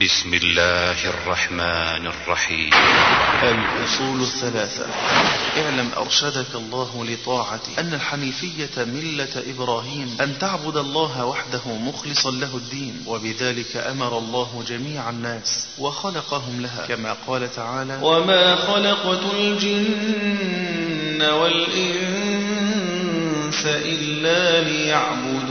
بسم الله الرحمن الرحيم. الأصول الثلاثة؟ اعلم أرشدك الله لطاعته أن الحنيفية ملة إبراهيم أن تعبد الله وحده مخلصا له الدين وبذلك أمر الله جميع الناس وخلقهم لها كما قال تعالى وما خلقت الجن والإنس إلا ليعبدون.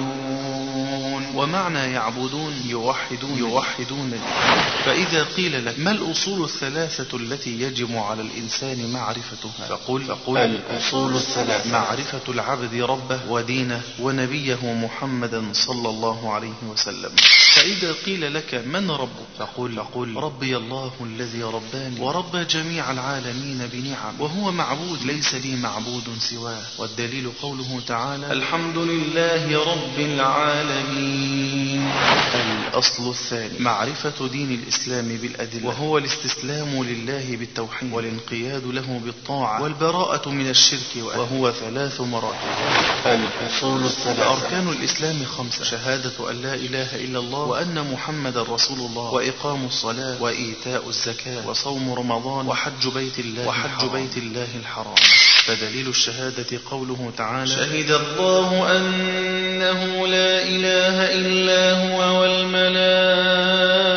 ومعنى يعبدون يوحدون يوحدون. فإذا قيل لك ما الأصول الثلاثة التي يجب على الإنسان معرفتها؟ فقل, فقل الأصول الثلاثة. معرفة العبد ربه ودينه ونبيه محمدا صلى الله عليه وسلم. فإذا قيل لك من ربك؟ فقل, فقل ربي الله الذي رباني ورب جميع العالمين بنعم وهو معبود ليس لي معبود سواه. والدليل قوله تعالى الحمد لله رب العالمين. الأصل الثاني معرفة دين الإسلام. بالأدلة. وهو الاستسلام لله بالتوحيد. والانقياد له بالطاعة. والبراءة من الشرك وهو ثلاث مراتب الأصول الثلاثة. أركان الإسلام خمسة. شهادة أن لا إله إلا الله. وأن محمد رسول الله. وإقام الصلاة. وإيتاء الزكاة. وصوم رمضان. وحج بيت الله وحج بيت الله الحرام. فدليل الشهادة قوله تعالى شهد الله أنه لا إله إلا هو والملائكة.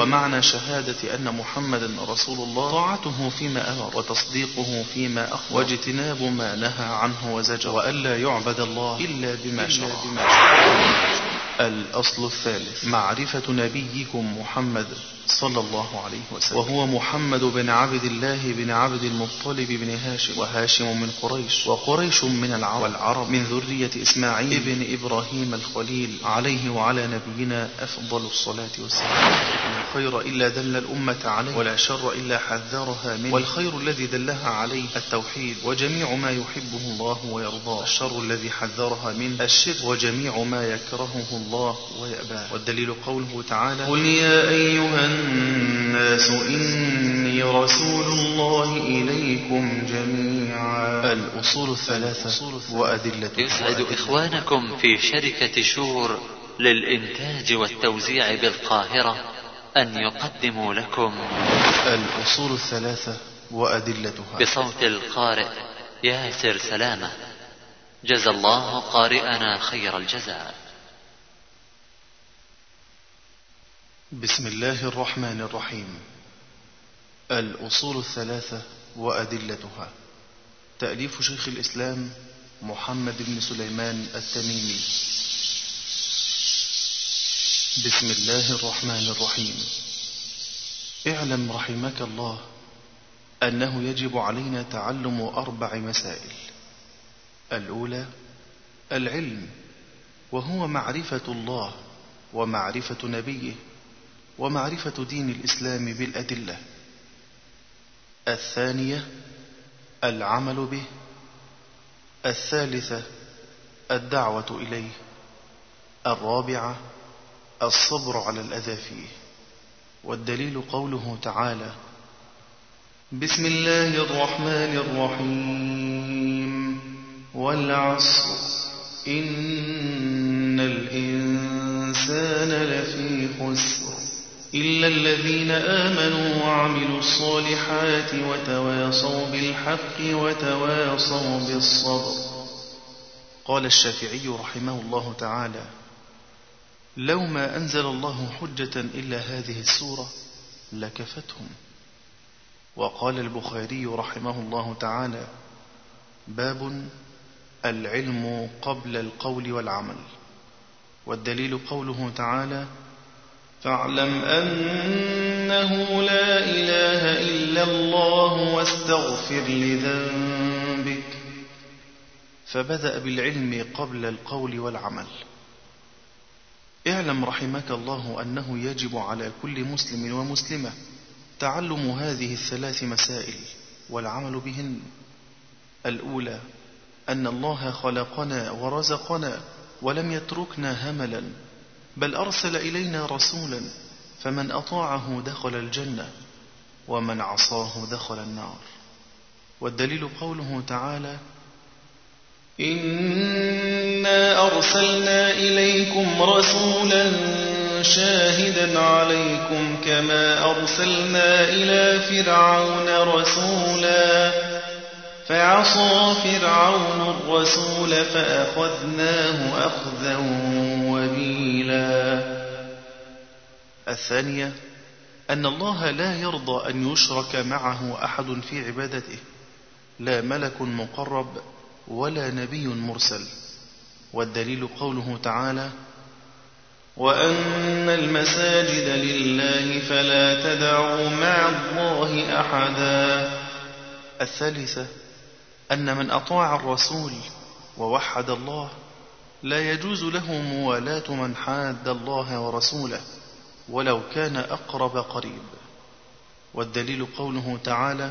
ومعنى شهادة أن محمدا رسول الله طاعته فيما أمر وتصديقه فيما أخبر واجتناب ما نهى عنه وزجر وألا يعبد الله إلا بما شرع. الأصل الثالث معرفة نبيكم محمد صلى الله عليه وسلم. وهو محمد بن عبد الله بن عبد المطلب بن هاشم. وهاشم من قريش. وقريش من العرب. والعرب. من ذرية إسماعيل ابن إبراهيم الخليل. عليه وعلى نبينا أفضل الصلاة والسلام. لا خير إلا دل الأمة عليه. ولا شر إلا حذرها منه. والخير الذي دلها عليه التوحيد. وجميع ما يحبه الله ويرضاه. الشر الذي حذرها منه. الشرك. وجميع ما يكرهه الله ويأباه والدليل قوله تعالى قل يا أيها الناس إني رسول الله إليكم جميعا. الأصول الثلاثة وأدلة يسعد إخوانكم في شركة شور للإنتاج والتوزيع بالقاهرة. أن يقدموا لكم الأصول الثلاثة وأدلتها. بصوت القارئ ياسر سلامة. جزى الله قارئنا خير الجزاء. بسم الله الرحمن الرحيم. الأصول الثلاثة وأدلتها. تأليف شيخ الإسلام محمد بن سليمان التميمي. بسم الله الرحمن الرحيم. اعلم رحمك الله أنه يجب علينا تعلم أربع مسائل. الأولى العلم وهو معرفة الله ومعرفة نبيه ومعرفة دين الإسلام بالأدلة. الثانية العمل به. الثالثة الدعوة إليه. الرابعة الصبر على الأذى فيه. والدليل قوله تعالى بسم الله الرحمن الرحيم. والعصر إن الإنسان لفي خسر إلا الذين آمنوا وعملوا الصالحات وتواصوا بالحق وتواصوا بالصبر. قال الشافعي رحمه الله تعالى لو ما أنزل الله حجة إلا هذه السورة لكفتهم. وقال البخاري رحمه الله تعالى باب العلم قبل القول والعمل. والدليل قوله تعالى فاعلم أنه لا إله إلا الله واستغفر لذنبك. فبدأ بالعلم قبل القول والعمل. اعلم رحمك الله أنه يجب على كل مسلم ومسلمة تعلم هذه الثلاث مسائل والعمل بهن. الأولى أن الله خلقنا ورزقنا ولم يتركنا هملا بل أرسل إلينا رسولا فمن أطاعه دخل الجنة ومن عصاه دخل النار. والدليل قوله تعالى إنا أرسلنا إليكم رسولا شاهدا عليكم كما أرسلنا إلى فرعون رسولا فعصى فرعون الرسول فأخذناه أخذا وبيلا الثانية أن الله لا يرضى أن يشرك معه أحد في عبادته. لا ملك مقرب ولا نبي مرسل. والدليل قوله تعالى وأن المساجد لله فلا تدعوا مع الله أحدا. الثالثة أن من أطاع الرسول ووحد الله لا يجوز له موالاة من حاد الله ورسوله ولو كان أقرب قريب. والدليل قوله تعالى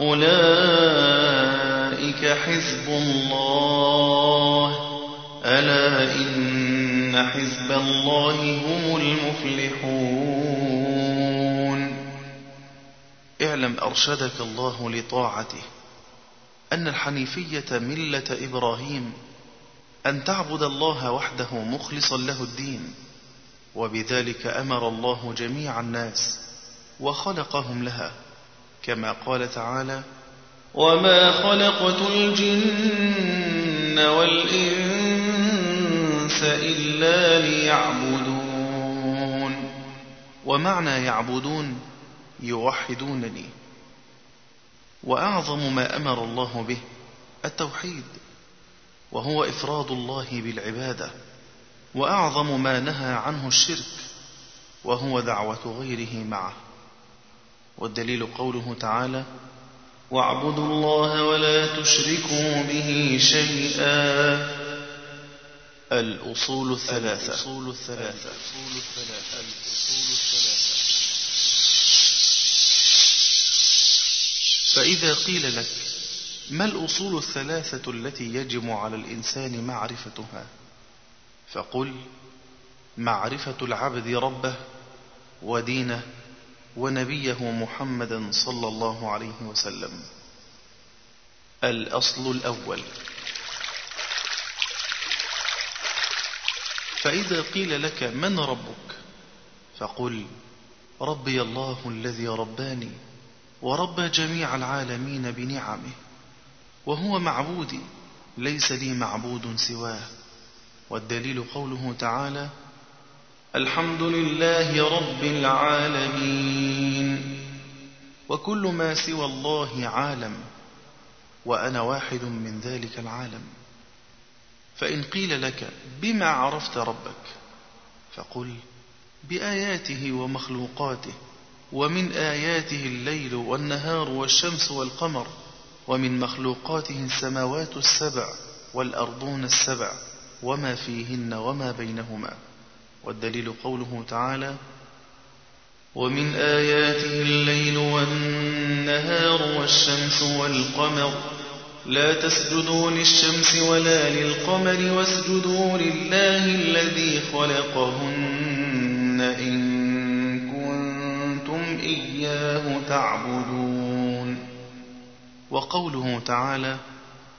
أولئك حزب الله. ألا إن حزب الله هم المفلحون. اعلم أرشدك الله لطاعته. أن الحنيفية ملة إبراهيم. أن تعبد الله وحده مخلصا له الدين. وبذلك أمر الله جميع الناس. وخلقهم لها. كما قال تعالى وما خلقت الجن والإنس إلا ليعبدون ومعنى يعبدون يوحدونني. وأعظم ما أمر الله به التوحيد وهو إفراد الله بالعبادة وأعظم ما نهى عنه الشرك وهو دعوة غيره معه. والدليل قوله تعالى واعبدوا الله ولا تشركوا به شيئا. الأصول الثلاثة. الأصول الثلاثة. الأصول الثلاثة الأصول الثلاثة فإذا قيل لك ما الأصول الثلاثة التي يجب على الإنسان معرفتها؟ فقل معرفة العبد ربه ودينه ونبيه محمدا صلى الله عليه وسلم. الأصل الأول. فإذا قيل لك من ربك فقل ربي الله الذي رباني وربى جميع العالمين بنعمه وهو معبودي ليس لي معبود سواه. والدليل قوله تعالى الحمد لله رب العالمين. وكل ما سوى الله عالم وأنا واحد من ذلك العالم. فإن قيل لك بما عرفت ربك فقل بآياته ومخلوقاته ومن آياته الليل والنهار والشمس والقمر ومن مخلوقاته السماوات السبع والأرضون السبع وما فيهن وما بينهما. والدليل قوله تعالى ومن آياته الليل والنهار والشمس والقمر لا تسجدوا للشمس ولا للقمر واسجدوا لله الذي خلقهن إن كنتم إياه تعبدون. وقوله تعالى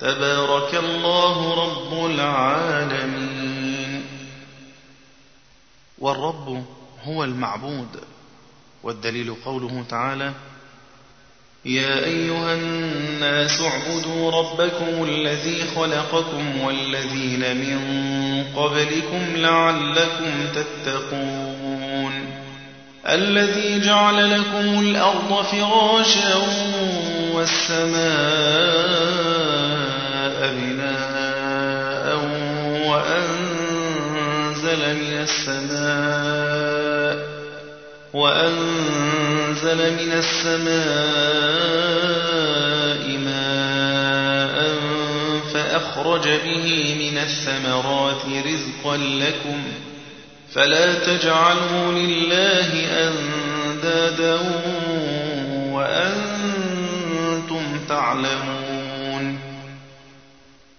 تبارك الله رب العالمين. والرب هو المعبود والدليل قوله تعالى يا أيها الناس اعبدوا ربكم الذي خلقكم والذين من قبلكم لعلكم تتقون. الذي جعل لكم الأرض فراشا والسماء السماء وأنزل من السماء ماء فأخرج به من الثمرات رزقا لكم فلا تجعلوا لله أندادا وأنتم تعلمون.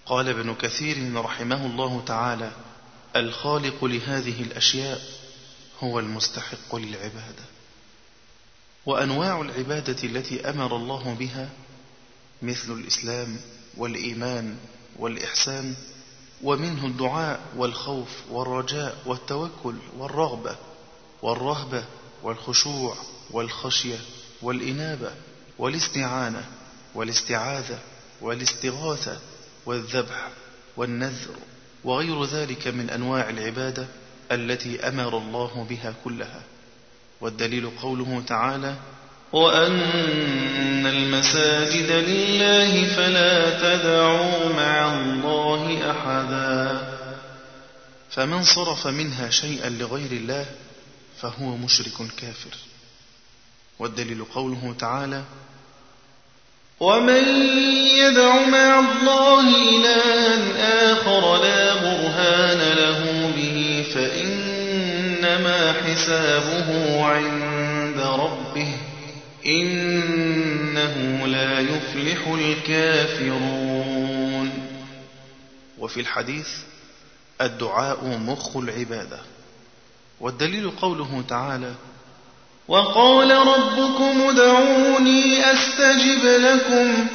قال ابن كثير رحمه الله تعالى الخالق لهذه الأشياء هو المستحق للعبادة. وأنواع العبادة التي أمر الله بها مثل الإسلام والإيمان والإحسان ومنه الدعاء والخوف والرجاء والتوكل والرغبة والرهبة والخشوع والخشية والإنابة والاستعانة والاستعاذة والاستغاثة والذبح والنذر وغير ذلك من أنواع العبادة التي أمر الله بها كلها. والدليل قوله تعالى وأن المساجد لله فلا تدعوا مع الله أحدا. فمن صرف منها شيئا لغير الله فهو مشرك كافر. والدليل قوله تعالى ومن يدع مع الله إلها آخر لا برهان له به فإنما حسابه عند ربه إنه لا يفلح الكافرون. وفي الحديث الدعاء مخ العبادة والدليل قوله تعالى وقال ربكم ادعوني أستجب لكم.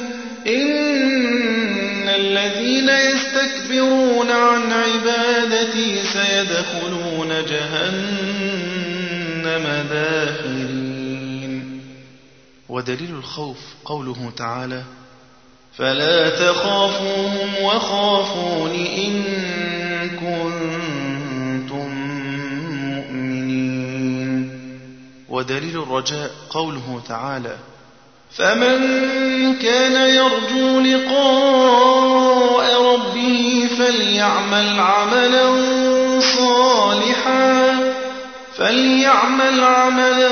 إن الذين يستكبرون عن عبادتي سيدخلون جهنم داخرين. ودليل الخوف قوله تعالى فلا تخافوهم وخافون إن كنتم ودليل الرجاء قوله تعالى فمن كان يرجو لقاء ربه فليعمل عملا صالحا فليعمل عملا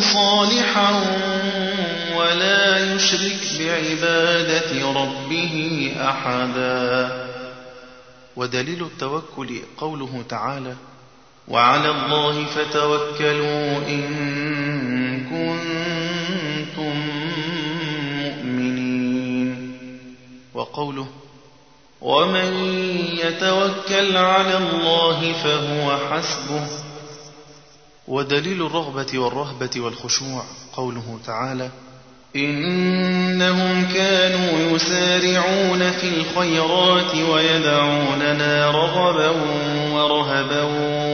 صالحا ولا يشرك بعبادة ربه أحدا. ودليل التوكل قوله تعالى وعلى الله فتوكلوا إن كنتم مؤمنين. وقوله ومن يتوكل على الله فهو حسبه. ودليل الرغبة والرهبة والخشوع قوله تعالى إنهم كانوا يسارعون في الخيرات ويدعوننا رغبا ورهبا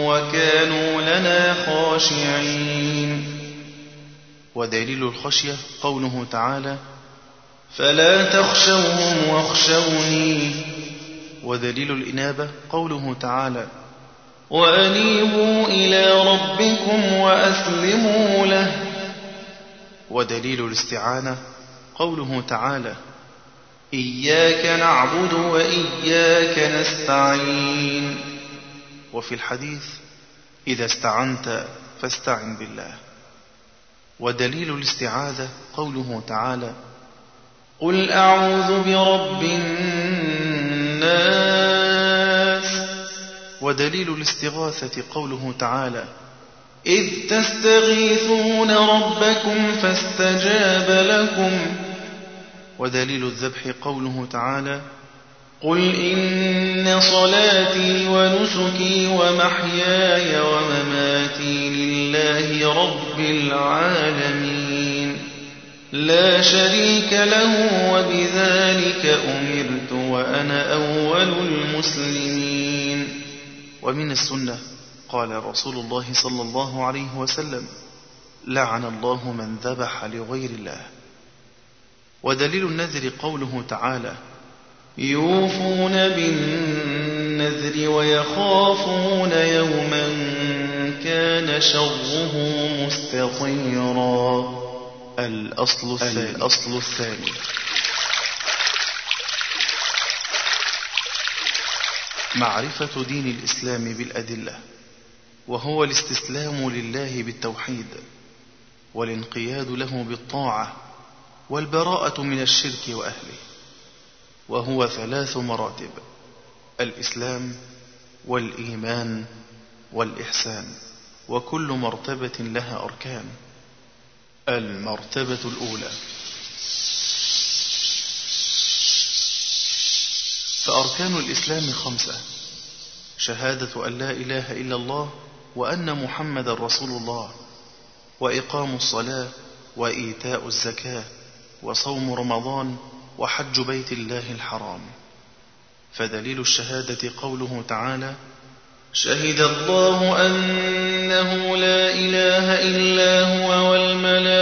وكانوا لنا خاشعين. ودليل الخشية قوله تعالى فلا تخشوهم واخشوني. ودليل الإنابة قوله تعالى وأنيبوا إلى ربكم وأسلموا له. ودليل الاستعانة قوله تعالى إياك نعبد وإياك نستعين. وفي الحديث إذا استعنت فاستعن بالله. ودليل الاستعاذة قوله تعالى قل أعوذ برب الناس. ودليل الاستغاثة قوله تعالى إذ تستغيثون ربكم فاستجاب لكم. ودليل الذبح قوله تعالى قل إن صلاتي ونسكي ومحياي ومماتي لله رب العالمين. لا شريك له وبذلك أمرت وأنا أول المسلمين. ومن السنة قال رسول الله صلى الله عليه وسلم لعن الله من ذبح لغير الله. ودليل النذر قوله تعالى يوفون بالنذر ويخافون يوما كان شره مستطيرا. الأصل الثاني, الأصل الثاني. معرفة دين الإسلام بالأدلة. وهو الاستسلام لله بالتوحيد والانقياد له بالطاعة والبراءة من الشرك وأهله وهو ثلاث مراتب الإسلام والإيمان والإحسان وكل مرتبة لها أركان المرتبة الأولى فأركان الإسلام خمسة شهادة أن لا إله إلا الله وأن محمد رسول الله وإقام الصلاة وإيتاء الزكاة وصوم رمضان وحج بيت الله الحرام. فدليل الشهادة قوله تعالى شهد الله أنه لا إله إلا هو والملائكة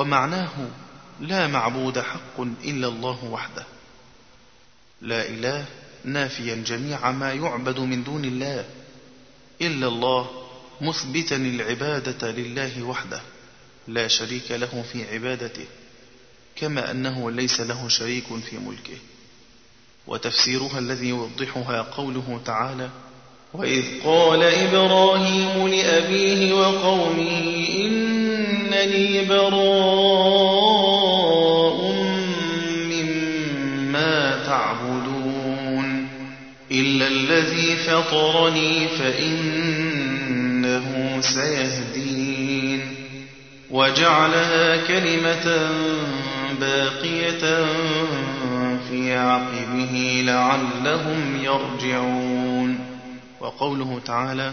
ومعناه لا معبود حق إلا الله وحده. لا إله نافيا جميع ما يعبد من دون الله إلا الله مثبتا العبادة لله وحده. لا شريك له في عبادته كما أنه ليس له شريك في ملكه. وتفسيرها الذي يوضحها قوله تعالى وإذ قال إبراهيم لأبيه وقومه إنني براء مما تعبدون إلا الذي فطرني فإنه سيهدين وجعلها كلمة باقية في عقبه لعلهم يرجعون وقوله تعالى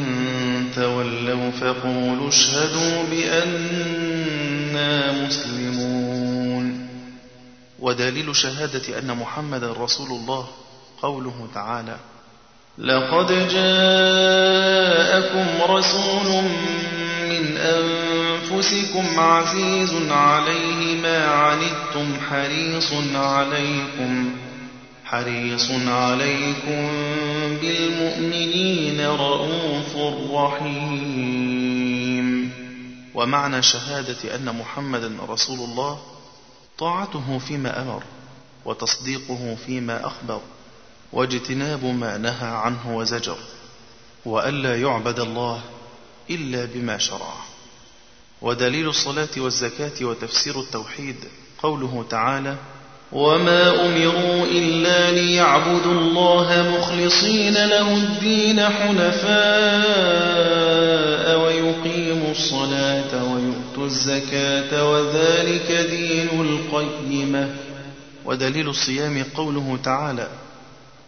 تولوا فقولوا اشهدوا بأننا مسلمون. ودليل شهادة أن محمد رسول الله قوله تعالى لقد جاءكم رسول من أنفسكم عزيز عليه ما عنتم حريص عليكم حريص عليكم بالمؤمنين رؤوف رحيم. ومعنى شهادة أن محمدا رسول الله طاعته فيما أمر وتصديقه فيما أخبر واجتناب ما نهى عنه وزجر وألا يعبد الله إلا بما شرع. ودليل الصلاة والزكاة وتفسير التوحيد قوله تعالى وما أمروا إلا ليعبدوا الله مخلصين له الدين حنفاء ويقيموا الصلاة ويؤتوا الزكاة وذلك دين القيمة ودليل الصيام قوله تعالى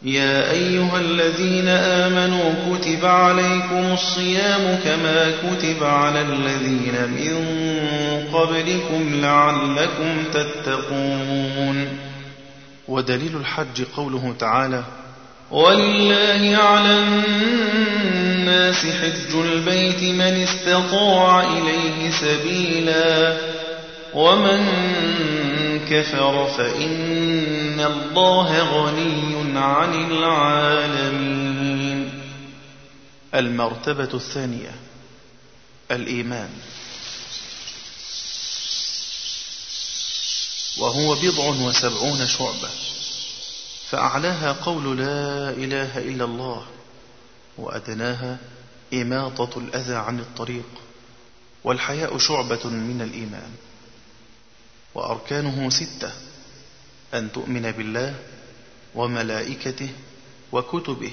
يا أيها الذين آمنوا كتب عليكم الصيام كما كتب على الذين من قبلكم لعلكم تتقون. ودليل الحج قوله تعالى ولله على الناس حج البيت من استطاع إليه سبيلا ومن كفر فإن الله غني عن العالمين. المرتبة الثانية الإيمان. وهو بضع وسبعون شعبة فأعلاها قول لا إله إلا الله وأدناها إماطة الأذى عن الطريق والحياء شعبة من الإيمان. وأركانه ستة أن تؤمن بالله وملائكته وكتبه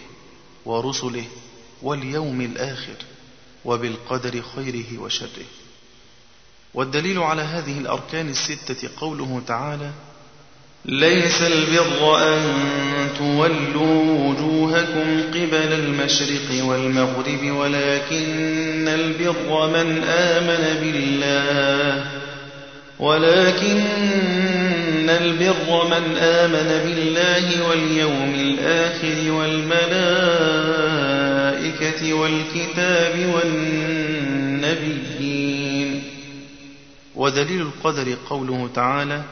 ورسله واليوم الآخر وبالقدر خيره وشره. والدليل على هذه الأركان الستة قوله تعالى ليس البر أن تولوا وجوهكم قبل المشرق والمغرب ولكن البر من آمن بالله. ولكن البر من آمن بالله واليوم الآخر والملائكة والكتاب والنبيين. ودليل القدر قوله تعالى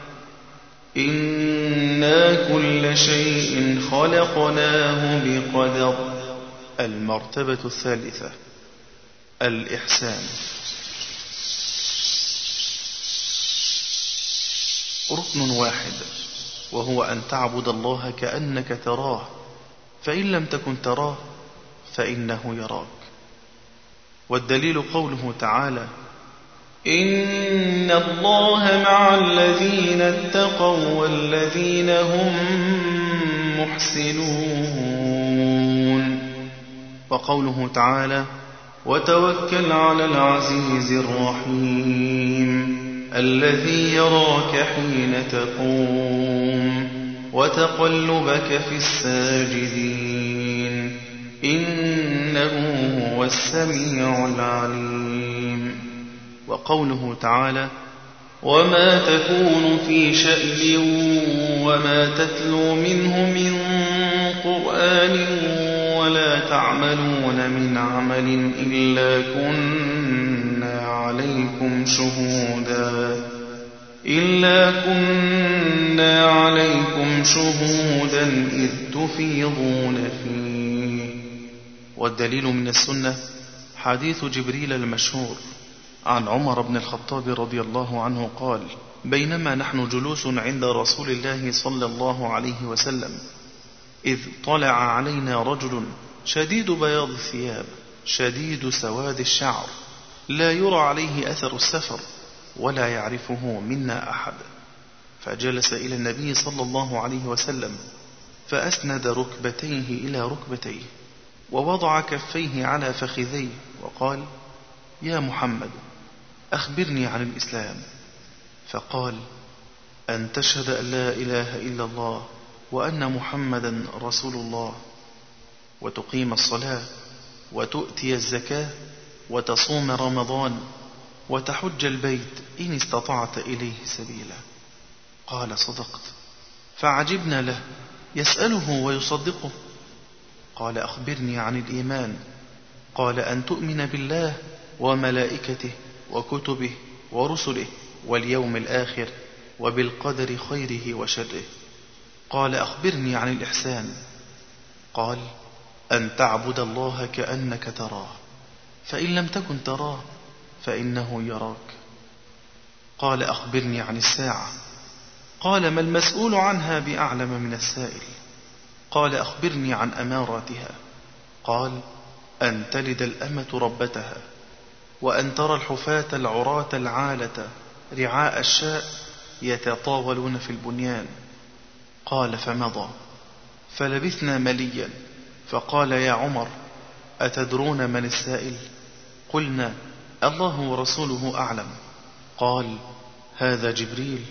إنا كل شيء خلقناه بقدر. المرتبة الثالثة الإحسان. ركن واحد وهو أن تعبد الله كأنك تراه فإن لم تكن تراه فإنه يراك. والدليل قوله تعالى إن الله مع الذين اتقوا والذين هم محسنون. وقوله تعالى وتوكل على العزيز الرحيم. الذي يراك حين تقوم وتقلبك في الساجدين. إنه هو السميع العليم. وقوله تعالى وما تكون في شأن وما تتلو منه من قرآن ولا تعملون من عمل إلا كنا عليكم شهودا. إلا كنا عليكم شهودا إذ تفيضون فيه. والدليل من السنة حديث جبريل المشهور عن عمر بن الخطاب رضي الله عنه قال بينما نحن جلوس عند رسول الله صلى الله عليه وسلم. إذ طلع علينا رجل شديد بياض الثياب شديد سواد الشعر. لا يرى عليه أثر السفر ولا يعرفه منا أحد. فجلس إلى النبي صلى الله عليه وسلم فأسند ركبتيه إلى ركبتيه ووضع كفيه على فخذيه وقال يا محمد أخبرني عن الإسلام. فقال أن تشهد أن لا إله إلا الله وأن محمدا رسول الله. وتقيم الصلاة وتؤتي الزكاة وتصوم رمضان وتحج البيت إن استطعت إليه سبيلا. قال صدقت. فعجبنا له يسأله ويصدقه. قال أخبرني عن الإيمان. قال أن تؤمن بالله وملائكته وكتبه ورسله واليوم الآخر وبالقدر خيره وشره. قال أخبرني عن الإحسان. قال أن تعبد الله كأنك تراه. فإن لم تكن تراه فإنه يراك. قال أخبرني عن الساعة. قال ما المسؤول عنها بأعلم من السائل. قال أخبرني عن أماراتها. قال أن تلد الأمة ربتها وأن ترى الحفاة العراة العالة رعاء الشاء يتطاولون في البنيان. قال فمضى. فلبثنا مليا. فقال يا عمر أتدرون من السائل؟ قلنا الله ورسوله أعلم. قال هذا جبريل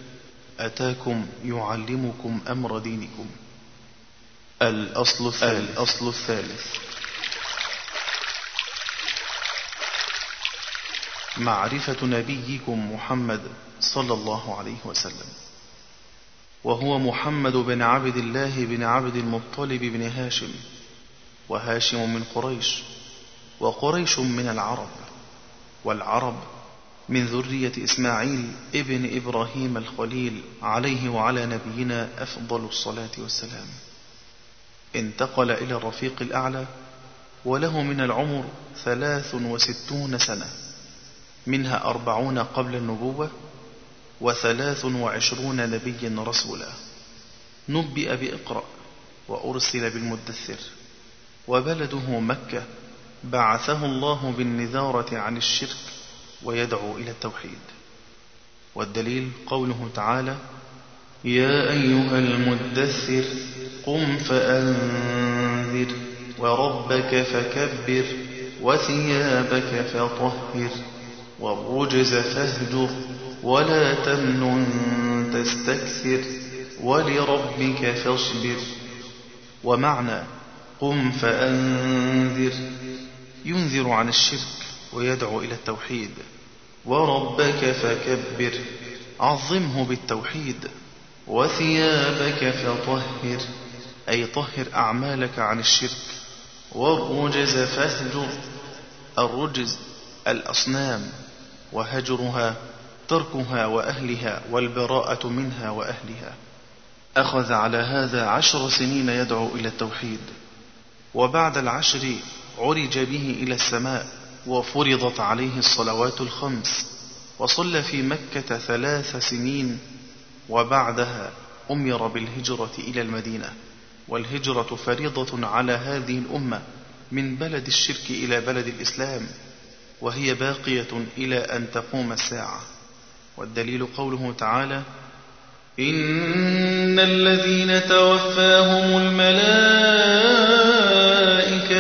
أتاكم يعلمكم أمر دينكم. الأصل الثالث, الأصل الثالث. معرفة نبيكم محمد صلى الله عليه وسلم. وهو محمد بن عبد الله بن عبد المطلب بن هاشم وهاشم من قريش. وقريش من العرب والعرب من ذرية إسماعيل ابن إبراهيم الخليل عليه وعلى نبينا أفضل الصلاة والسلام. انتقل إلى الرفيق الأعلى وله من العمر ثلاث وستون سنة منها أربعون قبل النبوة وثلاث وعشرون نبيا رسولا. نبئ بإقرأ وأرسل بالمدثر وبلده مكة بعثه الله بالنذارة عن الشرك ويدعو إلى التوحيد. والدليل قوله تعالى يا أيها المدثر قم فأنذر وربك فكبر وثيابك فطهر والرجز فاهجر ولا تمنن تستكثر ولربك فاصبر. ومعنى قم فأنذر ينذر عن الشرك ويدعو إلى التوحيد. وربك فكبر عظمه بالتوحيد. وثيابك فطهر أي طهر أعمالك عن الشرك. والرجز فاهجر الرجز الأصنام. وهجرها تركها وأهلها والبراءة منها وأهلها. أخذ على هذا عشر سنين يدعو إلى التوحيد. وبعد العشر عرج به إلى السماء وفرضت عليه الصلوات الخمس وصلى في مكة ثلاث سنين وبعدها أمر بالهجرة إلى المدينة. والهجرة فريضة على هذه الأمة من بلد الشرك إلى بلد الإسلام وهي باقية إلى أن تقوم الساعة. والدليل قوله تعالى إن الذين توفاهم الملائكة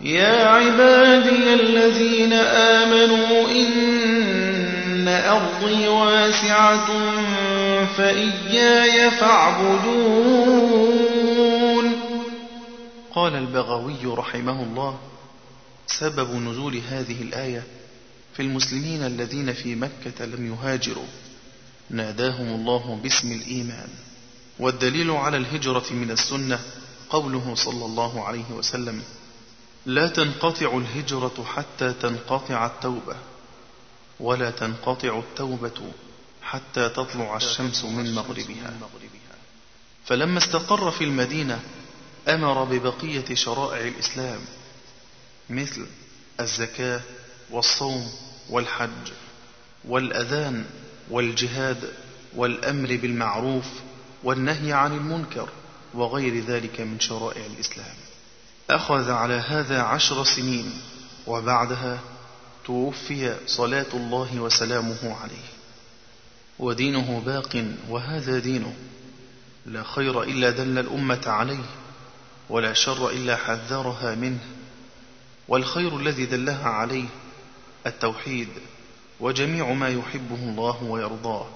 يا عبادي الذين آمنوا إن أرضي واسعة فإياي فاعبدون. قال البغوي رحمه الله سبب نزول هذه الآية في المسلمين الذين في مكة لم يهاجروا. ناداهم الله باسم الإيمان والدليل على الهجرة من السنة قوله صلى الله عليه وسلم لا تنقطع الهجرة حتى تنقطع التوبة ولا تنقطع التوبة حتى تطلع الشمس من مغربها. فلما استقر في المدينة أمر ببقية شرائع الإسلام مثل الزكاة والصوم والحج والأذان والجهاد والأمر بالمعروف والنهي عن المنكر وغير ذلك من شرائع الإسلام. أخذ على هذا عشر سنين وبعدها توفي صلاة الله وسلامه عليه. ودينه باق وهذا دينه. لا خير إلا دل الأمة عليه ولا شر إلا حذرها منه. والخير الذي دلها عليه التوحيد وجميع ما يحبه الله ويرضاه.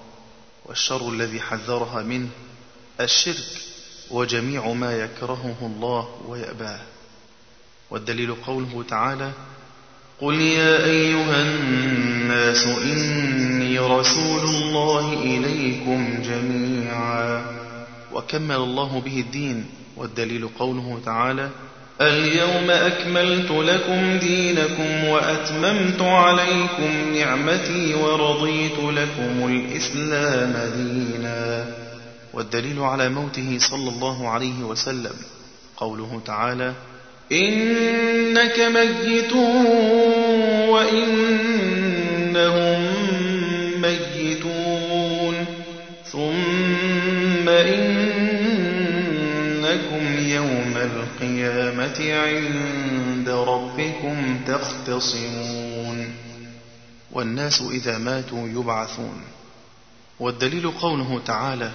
والشر الذي حذرها منه الشرك وجميع ما يكرهه الله ويأباه. والدليل قوله تعالى قل يا أيها الناس إني رسول الله إليكم جميعا. وكمل الله به الدين. والدليل قوله تعالى اليوم أكملت لكم دينكم وأتممت عليكم نعمتي ورضيت لكم الإسلام دينا. والدليل على موته صلى الله عليه وسلم. قوله تعالى إنك ميت وإنهم ميتون. ثم إنكم يوم القيامة عند ربكم تختصمون. والناس إذا ماتوا يبعثون. والدليل قوله تعالى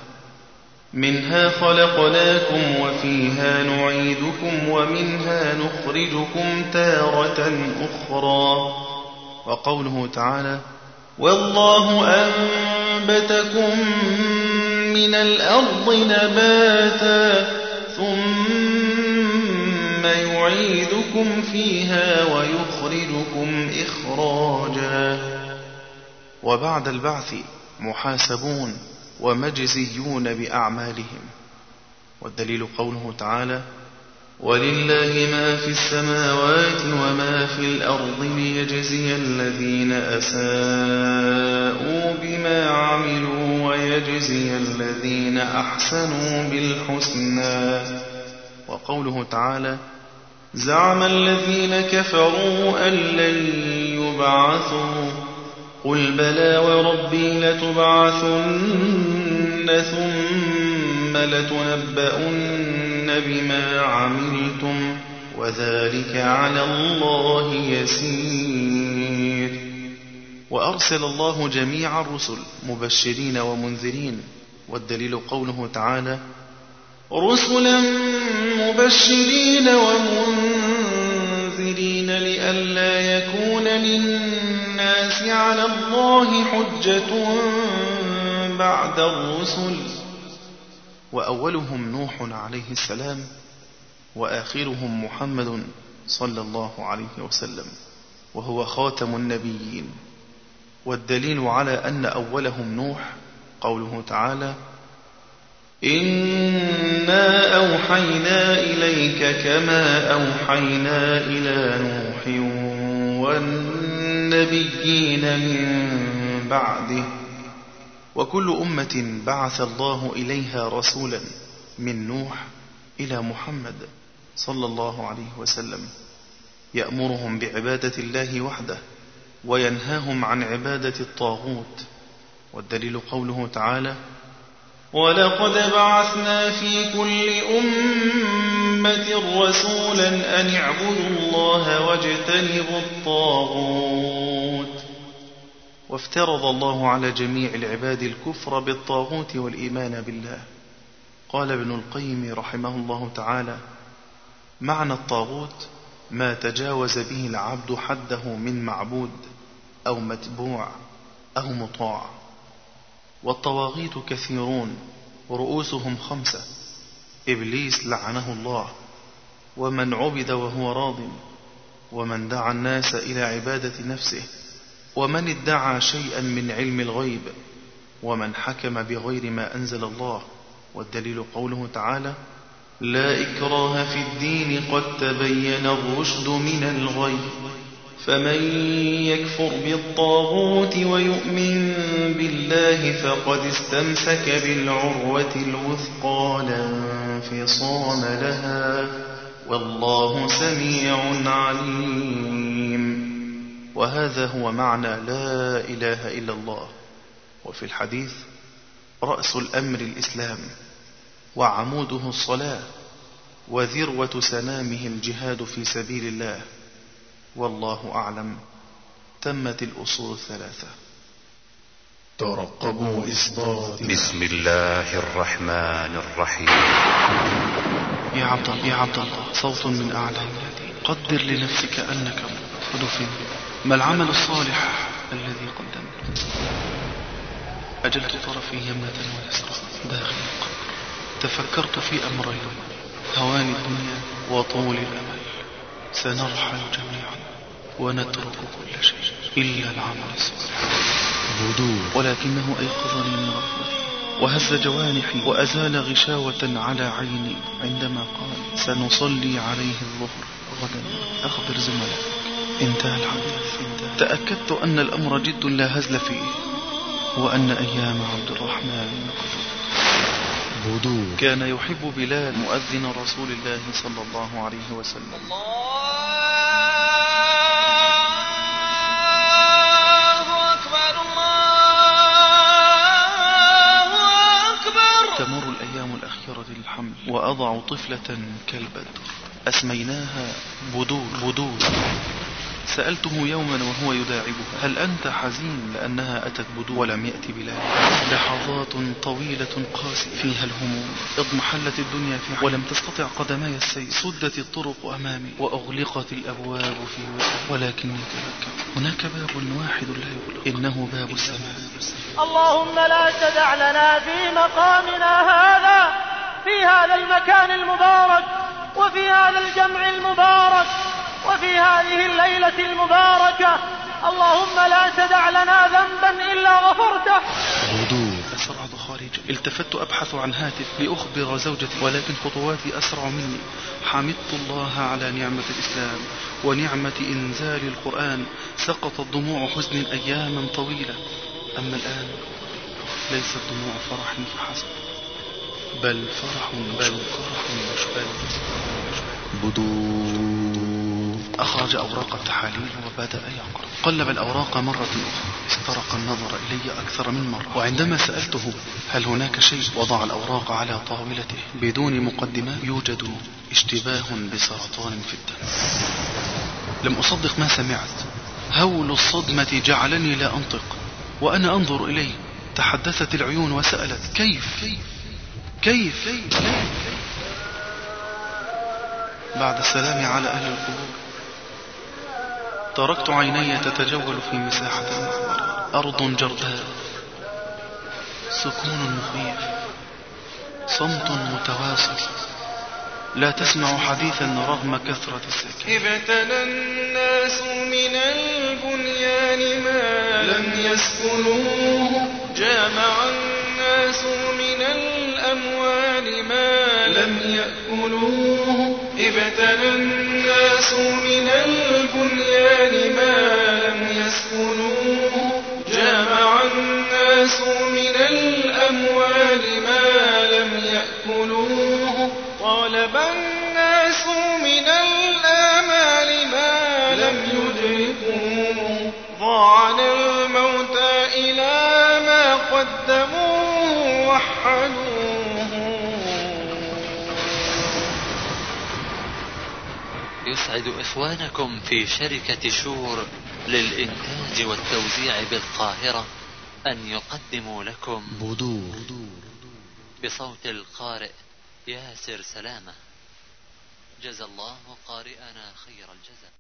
منها خلقناكم وفيها نعيدكم ومنها نخرجكم تارة أخرى. وقوله تعالى والله أنبتكم من الأرض نباتا ثم يعيدكم فيها ويخرجكم إخراجا. وبعد البعث محاسبون. ومجزيون بأعمالهم. والدليل قوله تعالى ولله ما في السماوات وما في الأرض ليجزي الذين أساءوا بما عملوا ويجزي الذين أحسنوا بالحسنى. وقوله تعالى زعم الذين كفروا أن لن يبعثوا قل بلى وربي لتبعثن ثم لتنبؤن بما عملتم وذلك على الله يسير وأرسل الله جميع الرسل مبشرين ومنذرين والدليل قوله تعالى رسلا مبشرين ومنذرين لئلا يكون للناس على الله حجة بعد الرسل. وأولهم نوح عليه السلام وآخرهم محمد صلى الله عليه وسلم وهو خاتم النبيين. والدليل على أن أولهم نوح قوله تعالى إنا أوحينا إليك كما أوحينا إلى نوح والنبيين من بعده. وكل أمة بعث الله إليها رسولا من نوح إلى محمد صلى الله عليه وسلم. يأمرهم بعبادة الله وحده وينهاهم عن عبادة الطاغوت. والدليل قوله تعالى ولقد بعثنا في كل أمة رسولا أن اعبدوا الله واجتنبوا الطاغوت. وافترض الله على جميع العباد الكفر بالطاغوت والإيمان بالله. قال ابن القيم رحمه الله تعالى معنى الطاغوت ما تجاوز به العبد حده من معبود أو متبوع أو مطاع. والطواغيت كثيرون رؤوسهم خمسة إبليس لعنه الله ومن عبد وهو راض ومن دعا الناس إلى عبادة نفسه ومن ادعى شيئا من علم الغيب ومن حكم بغير ما أنزل الله والدليل قوله تعالى لا إكراه في الدين قد تبين الرشد من الغي فمن يكفر بالطاغوت ويؤمن بالله فقد استمسك بالعروة الوثقى لا انفصام لها والله سميع عليم وهذا هو معنى لا إله إلا الله. وفي الحديث رأس الأمر الإسلام وعموده الصلاة وذروة سنامه الجهاد في سبيل الله. والله أعلم. تمت الأصول الثلاثة. ترقبوا إصدار بسم الله الرحمن الرحيم. يا عبد الله يا عبد الله صوت من أعلى. قدر لنفسك أنك خذ ما العمل الصالح الذي قدمت؟ أجلت طرفي يمنة ويسرا داخل القبر. تفكرت في أمرين هوان الدنيا وطول الأمل. سنرحل جميعا ونترك كل شيء إلا العمل الصالح. ولكنه أيقظني من غفلتي وهز جوانحي وأزال غشاوة على عيني. عندما قال سنصلي عليه الظهر غدا أخبر زملائك انتهى الحديث. تأكدت أن الأمر جد لا هزل فيه وأن أيام عبد الرحمن بدور كان يحب بلال مؤذن رسول الله صلى الله عليه وسلم. تمر الأيام الأخيرة للحمل وأضع طفلة كالبدر. أسميناها بدور بدور سألته يوما وهو يداعبها هل أنت حزين لأنها أتت بدو ولم يأتي بلال لحظات طويلة قاسية فيها الهموم اضمحلت الدنيا في ولم تستطع قدماي السير سدت الطرق أمامي وأغلقت الأبواب في وجهي ولكني تذكرت هناك باب واحد لا يغلق إنه باب السماء. اللهم لا تدع لنا في مقامنا هذا في هذا المكان المبارك وفي هذا الجمع المبارك. وفي هذه الليلة المباركة اللهم لا تدع لنا ذنبا إلا غفرته. هدوء أسرع خارج التفت أبحث عن هاتف لأخبر زوجتي ولكن خطواتي أسرع مني. حمدت الله على نعمة الإسلام ونعمة إنزال القرآن. سقطت دموع حزن أياما طويلة. أما الآن ليست دموع فرح فحسب بل فرح بل فرح بل بدور أخرج أوراق التحاليل وبدأ يقرأ. قلب الأوراق مرة أخرى. استرق النظر إلي أكثر من مرة. وعندما سألته هل هناك شيء وضع الأوراق على طاولته بدون مقدمة يوجد اشتباه بسرطان في الدم. لم أصدق ما سمعت. هول الصدمة جعلني لا أنطق. وأنا أنظر إليه. تحدثت العيون وسألت كيف؟ كيف؟ كيف, كيف؟ كيف؟ بعد السلام على أهل القبور. تركت عيني تتجول في مساحة أرض جرداء. سكون مخيف. صمت متواصل. لا تسمع حديثا رغم كثرة السكن. ابتلى الناس من البنيان ما لم يسكنوه. جامع الناس من الأموال ما لم يأكلوه. ابتلى الناس من البنيان ما لم يسكنوه. جامع الناس من الأموال ما لم يأكلوه. طالب الناس من الآمال ما لم يدركوه. ضاعن الموتى إلى ما قدموه وحدوه يسعد إخوانكم في شركة شور للإنتاج والتوزيع بالقاهرة أن يقدموا لكم بدور. بصوت القارئ ياسر سلامة. جزى الله قارئنا خير الجزاء.